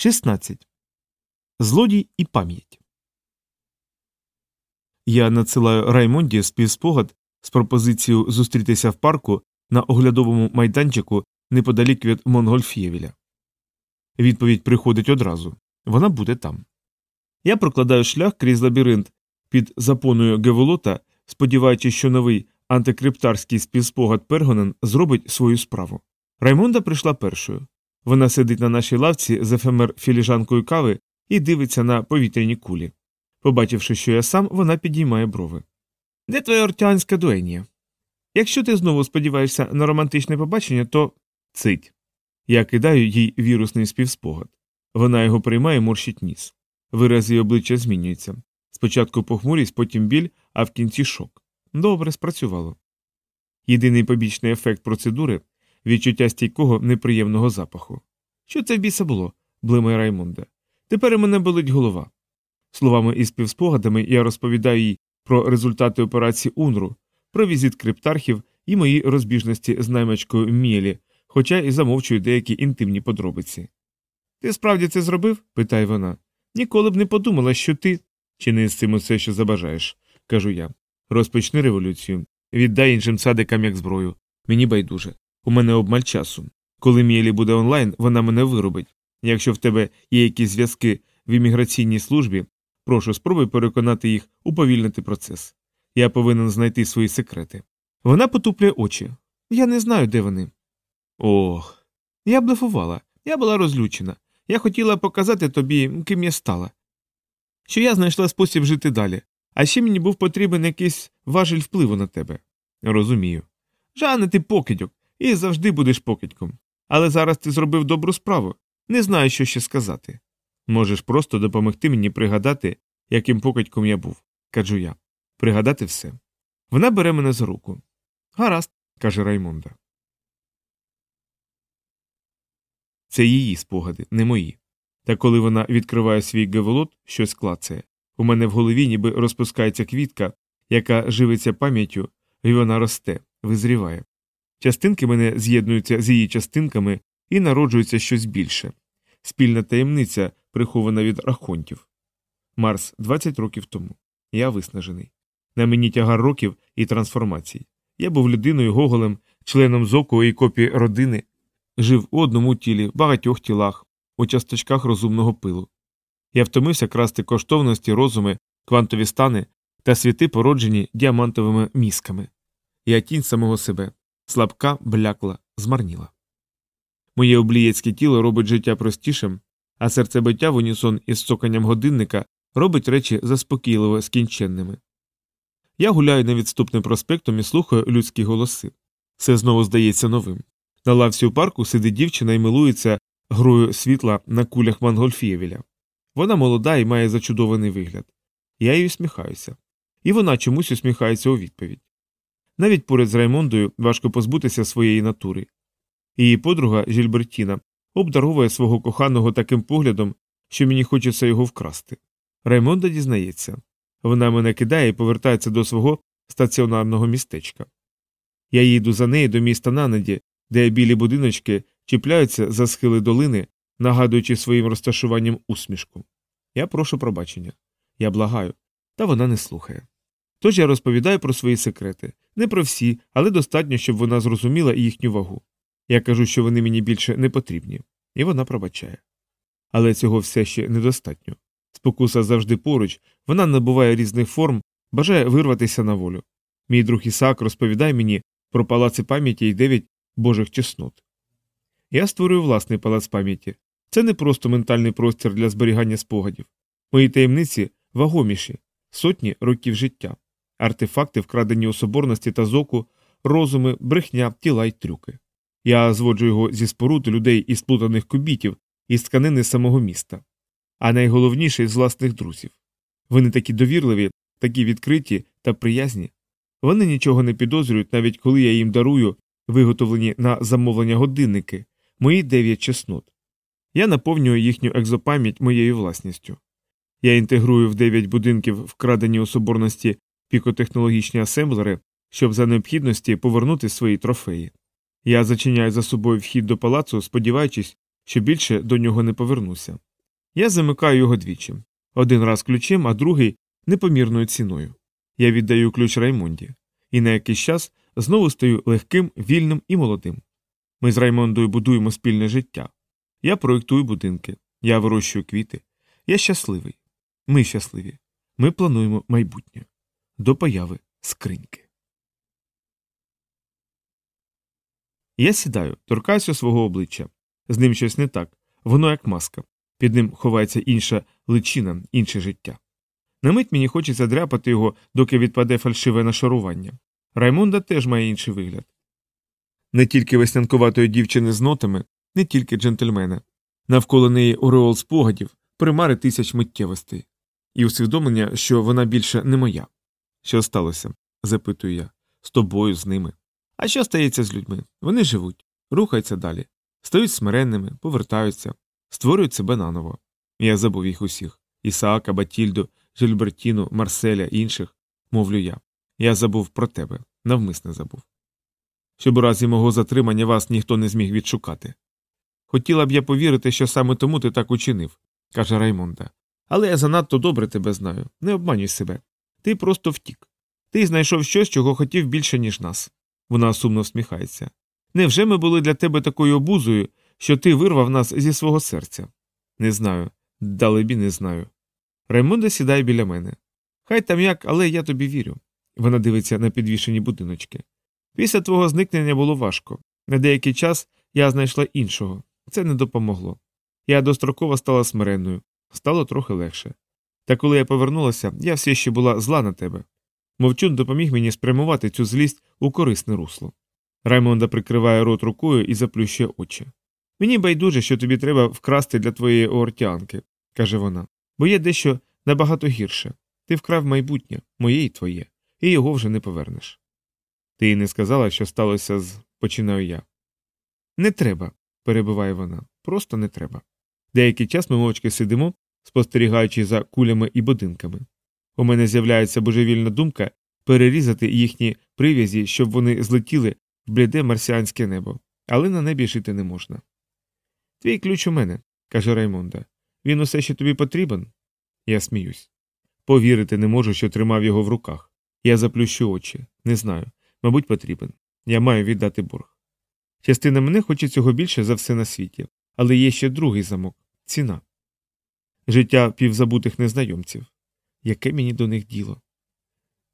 16. Злодій і пам'ять. Я надсилаю Раймонді співспогад з пропозицією зустрітися в парку на оглядовому майданчику неподалік від Монгольфєвіля. Відповідь приходить одразу вона буде там. Я прокладаю шлях крізь лабіринт під запоною Геволота, сподіваючись, що новий антикриптарський співспогад Пергонен зробить свою справу. Раймонда прийшла першою. Вона сидить на нашій лавці з ефемер філіжанкою кави і дивиться на повітряні кулі. Побачивши, що я сам, вона підіймає брови. Де твоя ортянська дуенія? Якщо ти знову сподіваєшся на романтичне побачення, то цить. Я кидаю їй вірусний співспогад. Вона його приймає морщить ніс. Вираз її обличчя змінюється. Спочатку похмурість, потім біль, а в кінці шок. Добре, спрацювало. Єдиний побічний ефект процедури відчуття стійкого неприємного запаху. Що це в біса було? блимає Раймонда. Тепер у мене болить голова. Словами і співспогадами я розповідаю їй про результати операції УНРУ, про візит криптархів і мої розбіжності з наймачкою Мєлі, хоча і замовчую деякі інтимні подробиці. Ти справді це зробив? питає вона. Ніколи б не подумала, що ти. Чини з цим усе, що забажаєш, кажу я. Розпочни революцію. Віддай іншим садикам як зброю. Мені байдуже. У мене обмаль часу. Коли Мєлі буде онлайн, вона мене виробить. Якщо в тебе є якісь зв'язки в імміграційній службі, прошу спробуй переконати їх уповільнити процес. Я повинен знайти свої секрети. Вона потуплює очі. Я не знаю, де вони. Ох. Я блефувала. Я була розлючена. Я хотіла показати тобі, ким я стала. Що я знайшла спосіб жити далі, а ще мені був потрібен якийсь важель впливу на тебе. Розумію. Жане, ти покидьок, і завжди будеш покидьком. Але зараз ти зробив добру справу. Не знаю, що ще сказати. Можеш просто допомогти мені пригадати, яким покидьком я був, кажу я. Пригадати все. Вона бере мене за руку. Гаразд, каже Раймонда. Це її спогади, не мої. Та коли вона відкриває свій геволот, щось клацає. У мене в голові ніби розпускається квітка, яка живиться пам'яттю, і вона росте, визріває. Частинки мене з'єднуються з її частинками і народжується щось більше. Спільна таємниця, прихована від рахонтів. Марс 20 років тому. Я виснажений. На мені тягар років і трансформацій. Я був людиною гоголем, членом зоку і копії родини, жив у одному тілі, в багатьох тілах, у часточках розумного пилу. Я втомився красти коштовності, розуми, квантові стани та світи, породжені діамантовими мізками. Я тінь самого себе, слабка, блякла, змарніла. Моє облієцьке тіло робить життя простішим, а серцебиття в унісон із цоканням годинника робить речі заспокійливо скінченними. Я гуляю невідступним проспектом і слухаю людські голоси. Все знову здається новим. На лавці у парку сидить дівчина і милується грою світла на кулях Мангольфієвіля. Вона молода і має зачудований вигляд. Я їй усміхаюся. І вона чомусь усміхається у відповідь. Навіть поряд з Раймондою важко позбутися своєї натури. Її подруга Жільбертіна обдаровує свого коханого таким поглядом, що мені хочеться його вкрасти. Раймонда дізнається вона мене кидає і повертається до свого стаціонарного містечка. Я їду за нею до міста Нанаді, де білі будиночки чіпляються за схили долини, нагадуючи своїм розташуванням усмішку. Я прошу пробачення. Я благаю, та вона не слухає. Тож я розповідаю про свої секрети не про всі, але достатньо, щоб вона зрозуміла їхню вагу. Я кажу, що вони мені більше не потрібні, і вона пробачає. Але цього все ще недостатньо. Спокуса завжди поруч, вона набуває різних форм, бажає вирватися на волю. Мій друг Ісаак розповідає мені про палаци пам'яті і дев'ять божих чеснот. Я створюю власний палац пам'яті. Це не просто ментальний простір для зберігання спогадів. Мої таємниці вагоміші, сотні років життя, артефакти, вкрадені у соборності та зоку, розуми, брехня, тіла й трюки. Я зводжу його зі споруд людей із плутаних кубітів, із тканини самого міста, а найголовніше з власних друзів. Вони такі довірливі, такі відкриті та приязні. Вони нічого не підозрюють, навіть коли я їм дарую виготовлені на замовлення годинники, мої дев'ять чеснот. Я наповнюю їхню екзопам'ять моєю власністю. Я інтегрую в дев'ять будинків вкрадені у соборності пікотехнологічні асемблери, щоб за необхідності повернути свої трофеї. Я зачиняю за собою вхід до палацу, сподіваючись, що більше до нього не повернуся. Я замикаю його двічі один раз ключем, а другий непомірною ціною. Я віддаю ключ Раймонді, і на якийсь час знову стаю легким, вільним і молодим. Ми з Раймондою будуємо спільне життя. Я проєктую будинки, я вирощую квіти. Я щасливий. Ми щасливі. Ми плануємо майбутнє. До появи скриньки. Я сідаю, торкаюся свого обличчя. З ним щось не так. Воно як маска. Під ним ховається інша личина, інше життя. На мить мені хочеться дряпати його, доки відпаде фальшиве нашарування. Раймонда теж має інший вигляд. Не тільки веснянкуватої дівчини з нотами, не тільки джентльмена. Навколо неї ореол спогадів, примари тисяч миттєвостей, і усвідомлення, що вона більше не моя. Що сталося? запитую я. З тобою, з ними. А що стається з людьми? Вони живуть, рухаються далі, стають смиренними, повертаються, створюють себе наново. Я забув їх усіх Ісаака, Батільду, Жильбертіну, Марселя інших, мовлю я. Я забув про тебе, навмисне забув. Щоб у разі мого затримання вас ніхто не зміг відшукати. Хотіла б я повірити, що саме тому ти так учинив, каже Раймонда. Але я занадто добре тебе знаю. Не обманюй себе. Ти просто втік. Ти знайшов щось, чого хотів більше, ніж нас. Вона сумно всміхається. Невже ми були для тебе такою обузою, що ти вирвав нас зі свого серця? Не знаю. Далебі не знаю. Раймонда сідає біля мене. Хай там як, але я тобі вірю. Вона дивиться на підвішені будиночки. Після твого зникнення було важко. На деякий час я знайшла іншого. Це не допомогло. Я достроково стала смиренною, стало трохи легше. Та коли я повернулася, я все ще була зла на тебе. Мовчун допоміг мені спрямувати цю злість у корисне русло. Раймонда прикриває рот рукою і заплющує очі. Мені байдуже, що тобі треба вкрасти для твоєї оортянки, каже вона, бо є дещо набагато гірше. Ти вкрав майбутнє, моє і твоє, і його вже не повернеш. Ти й не сказала, що сталося з. починаю я. Не треба, перебиває вона, просто не треба. Деякий час ми мовчки сидимо, спостерігаючи за кулями і будинками. У мене з'являється божевільна думка перерізати їхні прив'язі, щоб вони злетіли в бліде марсіанське небо, але на небі жити не можна. Твій ключ у мене, каже Раймонда. Він усе ще тобі потрібен? Я сміюсь. Повірити не можу, що тримав його в руках. Я заплющу очі. Не знаю. Мабуть, потрібен. Я маю віддати борг. Частина мене хоче цього більше за все на світі, але є ще другий замок ціна. Життя півзабутих незнайомців. Яке мені до них діло?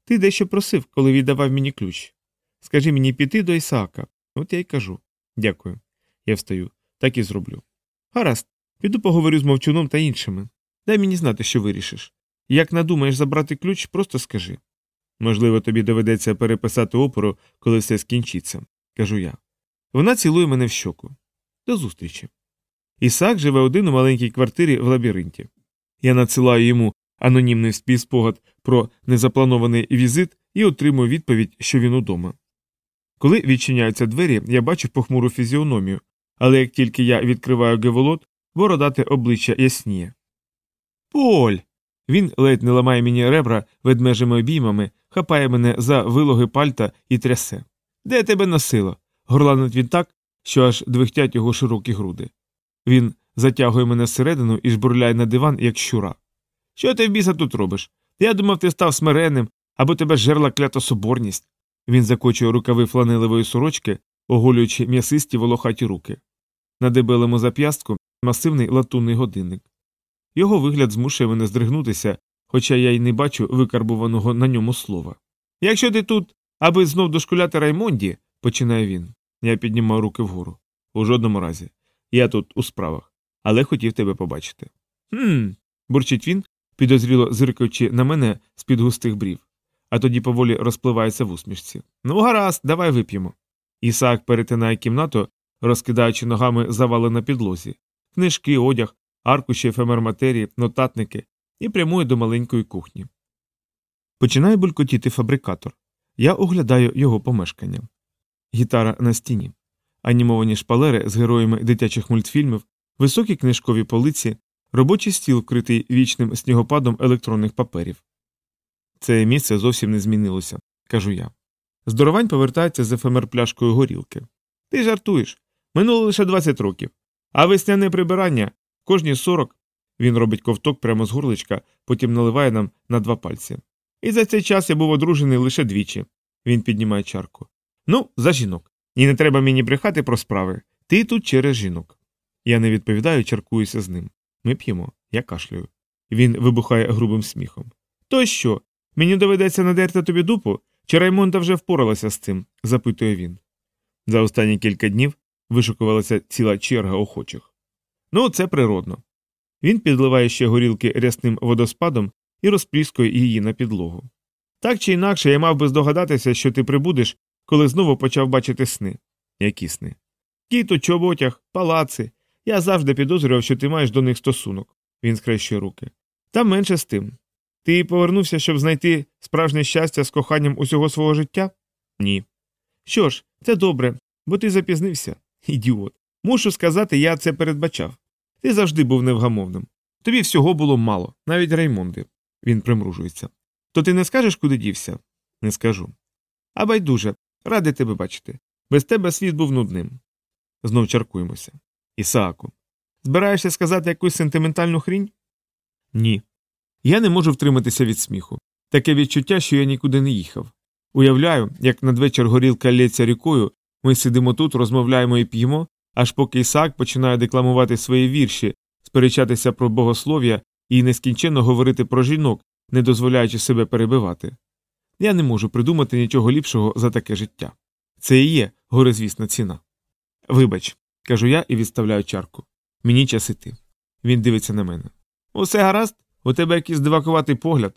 Ти дещо просив, коли віддавав мені ключ. Скажи мені піти до Ісаака. От я й кажу. Дякую. Я встаю. Так і зроблю. Гаразд, піду поговорю з мовчуном та іншими. Дай мені знати, що вирішиш. Як надумаєш забрати ключ, просто скажи. Можливо, тобі доведеться переписати опору, коли все скінчиться, кажу я. Вона цілує мене в щоку. До зустрічі. Ісаак живе один у маленькій квартирі в лабіринті. Я надсилаю йому анонімний співспогад про незапланований візит і отримую відповідь, що він удома. Коли відчиняються двері, я бачу похмуру фізіономію, але як тільки я відкриваю геволот, бородате обличчя ясніє. Поль. Він ледь не ламає мені ребра ведмежими обіймами, хапає мене за вилоги пальта і трясе. Де тебе носило? Горланить він так, що аж двихтять його широкі груди. Він затягує мене всередину і жбурляє на диван, як щура. Що ти в біса тут робиш? Я думав, ти став смиренним або тебе жерла клята соборність. Він закочує рукави фланелевої сорочки, оголюючи м'ясисті волохаті руки. На дебелому зап'ястку масивний латунний годинник. Його вигляд змушує мене здригнутися, хоча я й не бачу викарбуваного на ньому слова. Якщо ти тут, аби знов дошкуляти Раймонді, починає він. Я піднімаю руки вгору. У жодному разі. Я тут у справах, але хотів тебе побачити. Хм. бурчить він, підозріло зиркаючи на мене з під густих брів, а тоді поволі розпливається в усмішці. Ну, гаразд, давай вип'ємо. Ісаак перетинає кімнату, розкидаючи ногами завали на підлозі, книжки, одяг, аркуші ефемерматерії, нотатники і прямує до маленької кухні. Починає булькотіти фабрикатор. Я оглядаю його помешкання. Гітара на стіні, анімовані шпалери з героями дитячих мультфільмів, високі книжкові полиці, робочий стіл, вкритий вічним снігопадом електронних паперів. Це місце зовсім не змінилося, кажу я. Здоровань повертається з ефемер-пляшкою горілки. Ти жартуєш. Минуло лише 20 років. А весняне прибирання кожні 40. Він робить ковток прямо з горличка, потім наливає нам на два пальці. І за цей час я був одружений лише двічі. Він піднімає чарку. Ну, за жінок. І не треба мені брехати про справи. Ти тут через жінок. Я не відповідаю, чаркуюся з ним. Ми п'ємо, я кашлюю. Він вибухає грубим сміхом. То що? Мені доведеться надерти тобі дупу? Чи Раймонда вже впоралася з цим? запитує він. За останні кілька днів вишукувалася ціла черга охочих. Ну, це природно. Він підливає ще горілки рясним водоспадом і розпліскує її на підлогу. Так чи інакше, я мав би здогадатися, що ти прибудеш, коли знову почав бачити сни. Які сни? Кіт у чоботях, палаци. Я завжди підозрював, що ти маєш до них стосунок. Він скрещує руки. Та менше з тим. Ти повернувся, щоб знайти справжнє щастя з коханням усього свого життя? Ні. Що ж, це добре, бо ти запізнився. Ідіот. Мушу сказати, я це передбачав. Ти завжди був невгамовним. Тобі всього було мало, навіть Раймонди. Він примружується. То ти не скажеш, куди дівся? Не скажу. А байдуже, радий тебе бачити. Без тебе світ був нудним. Знов чаркуємося. Ісааку. Збираєшся сказати якусь сентиментальну хрінь? Ні. Я не можу втриматися від сміху. Таке відчуття, що я нікуди не їхав. Уявляю, як надвечір горілка лється рікою, ми сидимо тут, розмовляємо і п'ємо, аж поки Ісаак починає декламувати свої вірші, сперечатися про богослов'я і нескінченно говорити про жінок, не дозволяючи себе перебивати. Я не можу придумати нічого ліпшого за таке життя. Це і є горизвісна ціна. Вибач, кажу я і відставляю чарку. Мені час іти. Він дивиться на мене. Усе гаразд? У тебе якийсь дивакуватий погляд.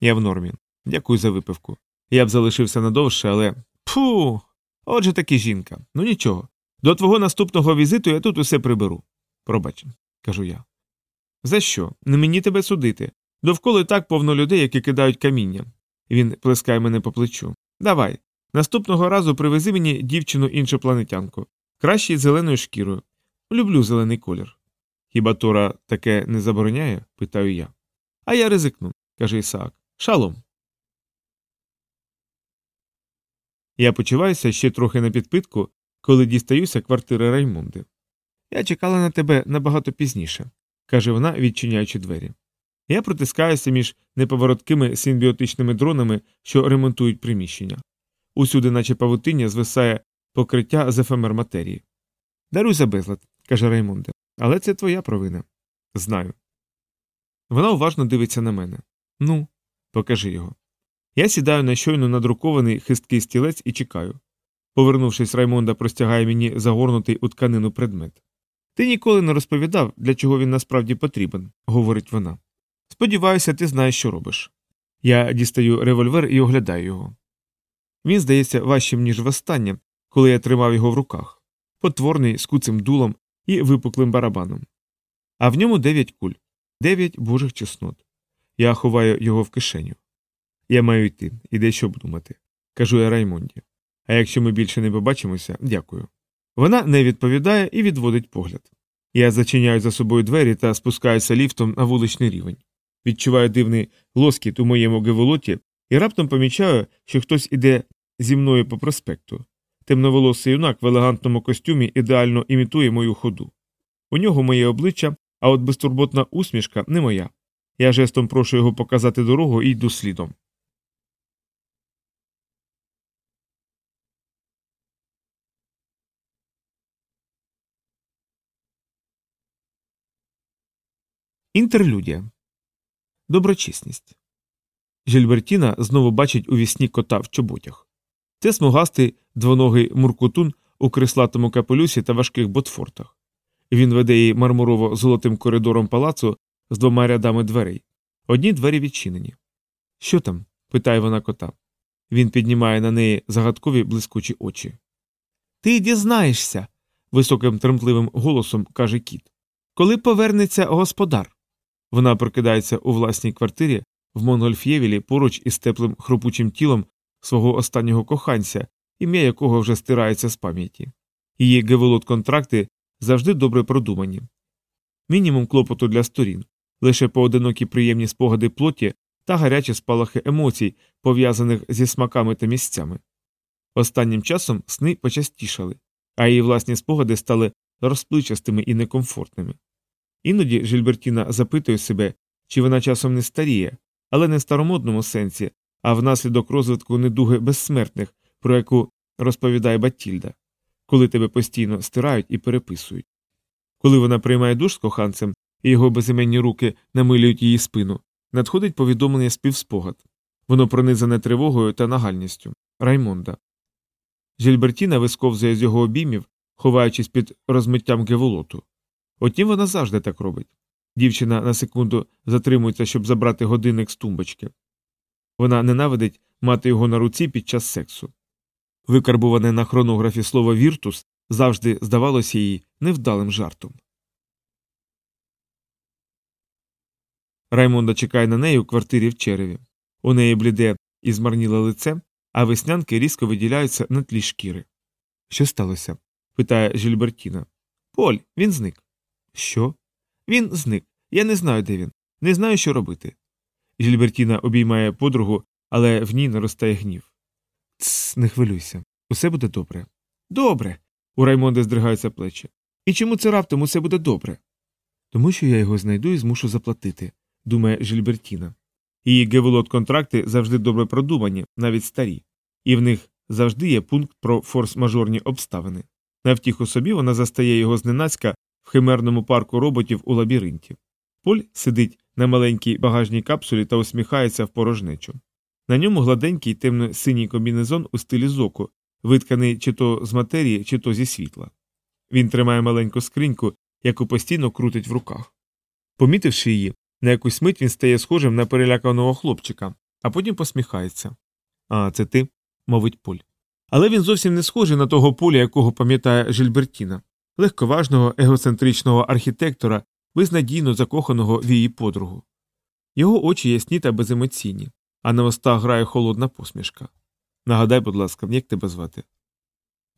Я в нормі. Дякую за випивку. Я б залишився надовше, але. Пфу. Отже таки жінка. Ну нічого. До твого наступного візиту я тут усе приберу. Пробач, кажу я. За що? Не мені тебе судити. Довкола так повно людей, які кидають каміння. Він плескає мене по плечу. Давай. Наступного разу привези мені дівчину іншопланетянку. Краще із зеленою шкірою. Люблю зелений колір. Хіба Тора таке не забороняє? питаю я. А я ризикну, каже Ісаак. Шалом. Я почуваюся ще трохи на підпитку, коли дістаюся квартири Раймонди. Я чекала на тебе набагато пізніше, каже вона, відчиняючи двері. Я протискаюся між неповороткими симбіотичними дронами, що ремонтують приміщення. Усюди, наче павутиння, звисає покриття з ефемер матерії. Даруй за безлад, каже Раймонде, але це твоя провина. Знаю. Вона уважно дивиться на мене. Ну, покажи його. Я сідаю на щойно надрукований хисткий стілець і чекаю. Повернувшись, Раймонда простягає мені загорнутий у тканину предмет. Ти ніколи не розповідав, для чого він насправді потрібен, говорить вона. Сподіваюся, ти знаєш, що робиш. Я дістаю револьвер і оглядаю його. Він здається важчим, ніж востаннє, коли я тримав його в руках, потворний з куцим дулом і випуклим барабаном. А в ньому дев'ять куль, дев'ять божих чеснот. Я ховаю його в кишеню. Я маю йти і дещо обдумати, кажу я Раймонді. А якщо ми більше не побачимося, дякую. Вона не відповідає і відводить погляд. Я зачиняю за собою двері та спускаюся ліфтом на вуличний рівень. Відчуваю дивний лоскіт у моєму геволоті і раптом помічаю, що хтось іде зі мною по проспекту. Темноволосий юнак в елегантному костюмі ідеально імітує мою ходу. У нього моє обличчя, а от безтурботна усмішка не моя. Я жестом прошу його показати дорогу і йду слідом. Інтерлюдія. Доброчесність. Жильбертіна знову бачить у вісні кота в чоботях. Це смугастий двоногий муркутун у крислатому капелюсі та важких ботфортах. Він веде її мармурово золотим коридором палацу з двома рядами дверей. Одні двері відчинені. Що там? питає вона кота. Він піднімає на неї загадкові блискучі очі. Ти дізнаєшся. високим тремтливим голосом каже кіт. Коли повернеться господар. Вона прокидається у власній квартирі в Монгольф'євілі поруч із теплим хропучим тілом свого останнього коханця, ім'я якого вже стирається з пам'яті. Її геволот контракти завжди добре продумані. Мінімум клопоту для сторін, лише поодинокі приємні спогади плоті та гарячі спалахи емоцій, пов'язаних зі смаками та місцями. Останнім часом сни почастішали, а її власні спогади стали розпливчастими і некомфортними. Іноді Жильбертіна запитує себе, чи вона часом не старіє, але не в старомодному сенсі, а внаслідок розвитку недуги безсмертних, про яку розповідає Батільда, коли тебе постійно стирають і переписують. Коли вона приймає душ з коханцем і його безіменні руки намилюють її спину, надходить повідомлення співспогад. Воно пронизане тривогою та нагальністю Раймонда. Жильбертіна висковзує з його обіймів, ховаючись під розмиттям геволоту. Утім, вона завжди так робить. Дівчина на секунду затримується, щоб забрати годинник з тумбочки. Вона ненавидить мати його на руці під час сексу. Викарбуване на хронографі слово віртус завжди здавалося їй невдалим жартом. Раймонда чекає на неї у квартирі в череві. У неї бліде і змарніле лице, а веснянки різко виділяються на тлі шкіри. Що сталося? питає Жильбертіна. Поль, він зник. Що? Він зник. Я не знаю, де він. Не знаю, що робити. Жильбертіна обіймає подругу, але в ній наростає гнів. Тсс, не хвилюйся. Усе буде добре. Добре. У Раймонда здригаються плечі. І чому це раптом усе буде добре? Тому що я його знайду і змушу заплатити, думає Жильбертіна. Її геволот контракти завжди добре продумані, навіть старі, і в них завжди є пункт про форс-мажорні обставини. На втіху собі вона застає його зненацька в химерному парку роботів у лабіринті. Поль сидить на маленькій багажній капсулі та усміхається в порожнечу. На ньому гладенький темно-синій комбінезон у стилі зоку, витканий чи то з матерії, чи то зі світла. Він тримає маленьку скриньку, яку постійно крутить в руках. Помітивши її, на якусь мить він стає схожим на переляканого хлопчика, а потім посміхається. А це ти, мовить Поль. Але він зовсім не схожий на того поля, якого пам'ятає Жильбертіна, легковажного егоцентричного архітектора, безнадійно закоханого в її подругу. Його очі ясні та беземоційні, а на устах грає холодна посмішка. Нагадай, будь ласка, як тебе звати?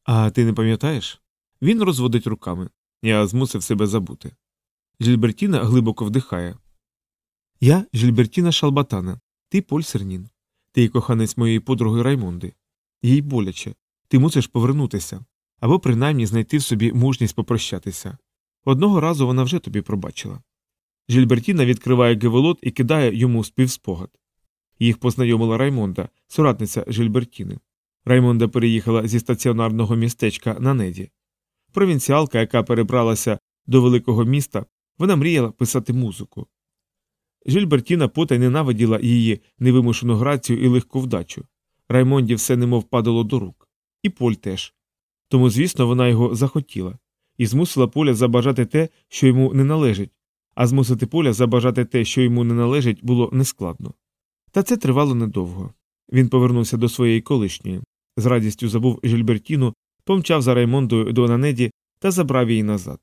А ти не пам'ятаєш? Він розводить руками. Я змусив себе забути. Жильбертіна глибоко вдихає. Я Жильбертіна Шалбатана, ти Поль Сернін. Ти коханець моєї подруги Раймонди. Їй боляче. Ти мусиш повернутися або принаймні знайти в собі мужність попрощатися. Одного разу вона вже тобі пробачила. Жильбертіна відкриває геволот і кидає йому співспогад. Їх познайомила Раймонда, соратниця Жильбертіни. Раймонда переїхала зі стаціонарного містечка на неді. Провінціалка, яка перебралася до великого міста, вона мріяла писати музику. Жильбертіна потай ненавиділа її невимушену грацію і легку вдачу. Раймонді все немов падало до рук. І Поль теж. Тому, звісно, вона його захотіла, і змусила поля забажати те, що йому не належить, а змусити поля забажати те, що йому не належить, було нескладно. Та це тривало недовго. Він повернувся до своєї колишньої, з радістю забув Жильбертіну, помчав за Раймондою до Нанеді та забрав її назад.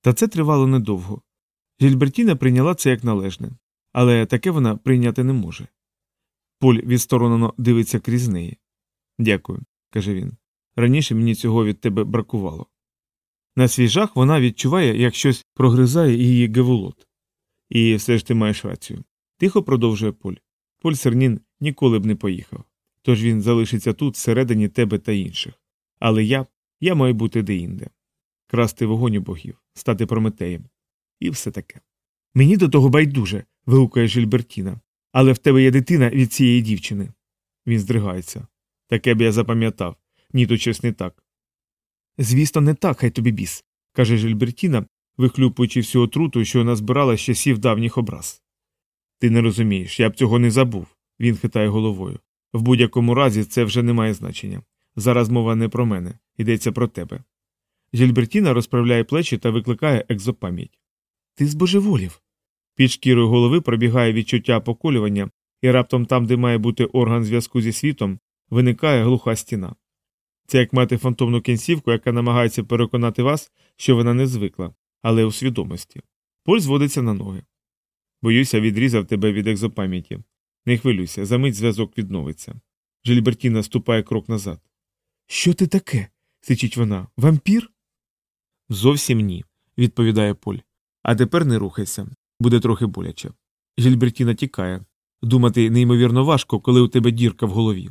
Та це тривало недовго. Жильбертіна прийняла це як належне, але таке вона прийняти не може. Поль відсторонено дивиться крізь неї. Дякую, каже він. Раніше мені цього від тебе бракувало. На свій жах вона відчуває, як щось прогризає її геволот. І все ж ти маєш рацію. Тихо продовжує Поль. Поль Сернін ніколи б не поїхав. Тож він залишиться тут всередині тебе та інших. Але я я маю бути деінде. Красти вогонь у богів, стати прометеєм. І все таке. Мені до того байдуже. вигукає Жильбертіна. Але в тебе є дитина від цієї дівчини. Він здригається. Таке б я запам'ятав. Ні, то щось не так. Звісно, не так, хай тобі біс, каже Жильбертіна, вихлюпуючи всю отруту, що назбирала з часів давніх образ. Ти не розумієш, я б цього не забув, він хитає головою. В будь-якому разі це вже не має значення. Зараз мова не про мене, йдеться про тебе. Жильбертіна розправляє плечі та викликає екзопам'ять. Ти збожеволів. Під шкірою голови пробігає відчуття поколювання, і раптом там, де має бути орган зв'язку зі світом, виникає глуха стіна. Це як мати фантомну кінцівку, яка намагається переконати вас, що вона не звикла, але у свідомості. Поль зводиться на ноги. Боюся, відрізав тебе від екзопам'яті. Не хвилюйся, за мить зв'язок відновиться. Жильбертіна ступає крок назад. Що ти таке? сичить вона. Вампір? Зовсім ні, відповідає Поль. А тепер не рухайся, буде трохи боляче. Жильбертіна тікає. Думати неймовірно важко, коли у тебе дірка в голові.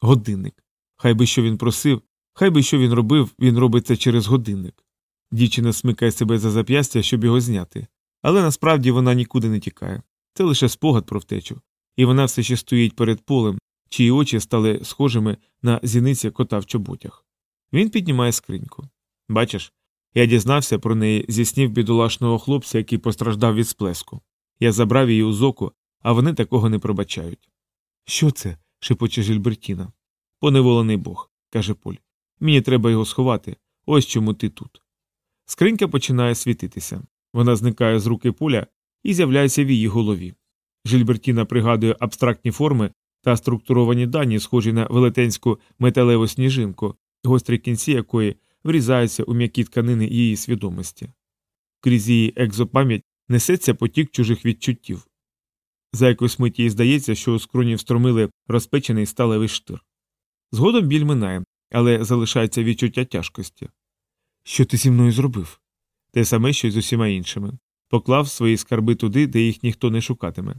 Годинник. Хай би що він просив, хай би що він робив, він робить це через годинник. Дівчина смикає себе за зап'ястя, щоб його зняти. Але насправді вона нікуди не тікає. Це лише спогад про втечу. І вона все ще стоїть перед полем, чиї очі стали схожими на зіниці кота в чоботях. Він піднімає скриньку. Бачиш, я дізнався про неї зі снів бідолашного хлопця, який постраждав від сплеску. Я забрав її у зоку, а вони такого не пробачають. Що це? шепоче Жильбертіна. Поневолений бог, каже Поль. Мені треба його сховати. Ось чому ти тут. Скринька починає світитися. Вона зникає з руки поля і з'являється в її голові. Жильбертіна пригадує абстрактні форми та структуровані дані, схожі на велетенську металеву сніжинку, гострі кінці якої врізаються у м'які тканини її свідомості. Крізь її екзопам'ять несеться потік чужих відчуттів. За якусь мить їй здається, що у скроні встромили розпечений сталевий штир. Згодом біль минає, але залишається відчуття тяжкості. Що ти зі мною зробив? Те саме, що й з усіма іншими. Поклав свої скарби туди, де їх ніхто не шукатиме.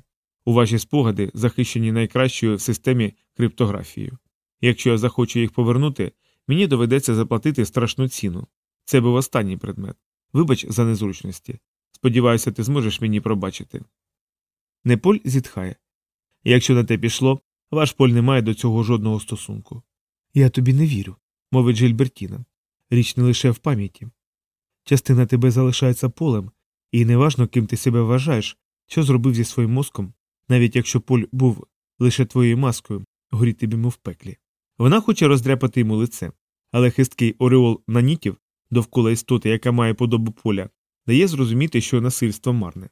У ваші спогади захищені найкращою в системі криптографією. Якщо я захочу їх повернути, мені доведеться заплатити страшну ціну. Це був останній предмет. Вибач за незручності. Сподіваюся, ти зможеш мені пробачити. Неполь зітхає. Якщо на те пішло, ваш поль не має до цього жодного стосунку. Я тобі не вірю, мовить Жильбертіна. Річ не лише в пам'яті. Частина тебе залишається полем, і неважно, ким ти себе вважаєш, що зробив зі своїм мозком, навіть якщо поль був лише твоєю маскою, горіти б йому в пеклі. Вона хоче роздряпати йому лице, але хисткий ореол нанітів довкола істоти, яка має подобу поля, дає зрозуміти, що насильство марне.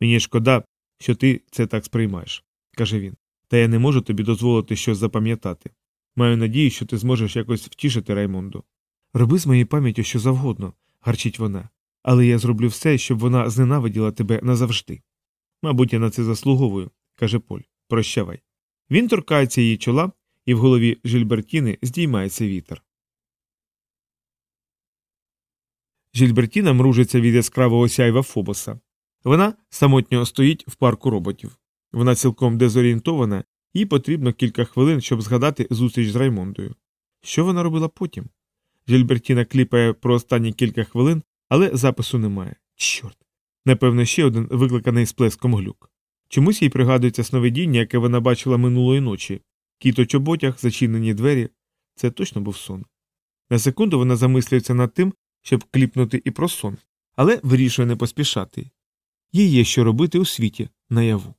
Мені шкода, що ти це так сприймаєш, каже він, та я не можу тобі дозволити щось запам'ятати. Маю надію, що ти зможеш якось втішити Раймонду. Роби з моєю пам'яттю що завгодно, гарчить вона, але я зроблю все, щоб вона зненавиділа тебе назавжди. Мабуть, я на це заслуговую, каже Поль. Прощавай. Він торкається її чола, і в голові Жильбертіни здіймається вітер. Жильбертіна мружиться від яскравого сяйва Фобоса. Вона самотньо стоїть в парку роботів. Вона цілком дезорієнтована, їй потрібно кілька хвилин, щоб згадати зустріч з Раймондою. Що вона робила потім? Жильбертіна кліпає про останні кілька хвилин, але запису немає. Чорт. Напевно, ще один викликаний сплеском глюк. Чомусь їй пригадується сновидіння, яке вона бачила минулої ночі. Кіт у чоботях, зачинені двері. Це точно був сон. На секунду вона замислюється над тим, щоб кліпнути і про сон, але вирішує не поспішати. Їй є що робити у світі наяву.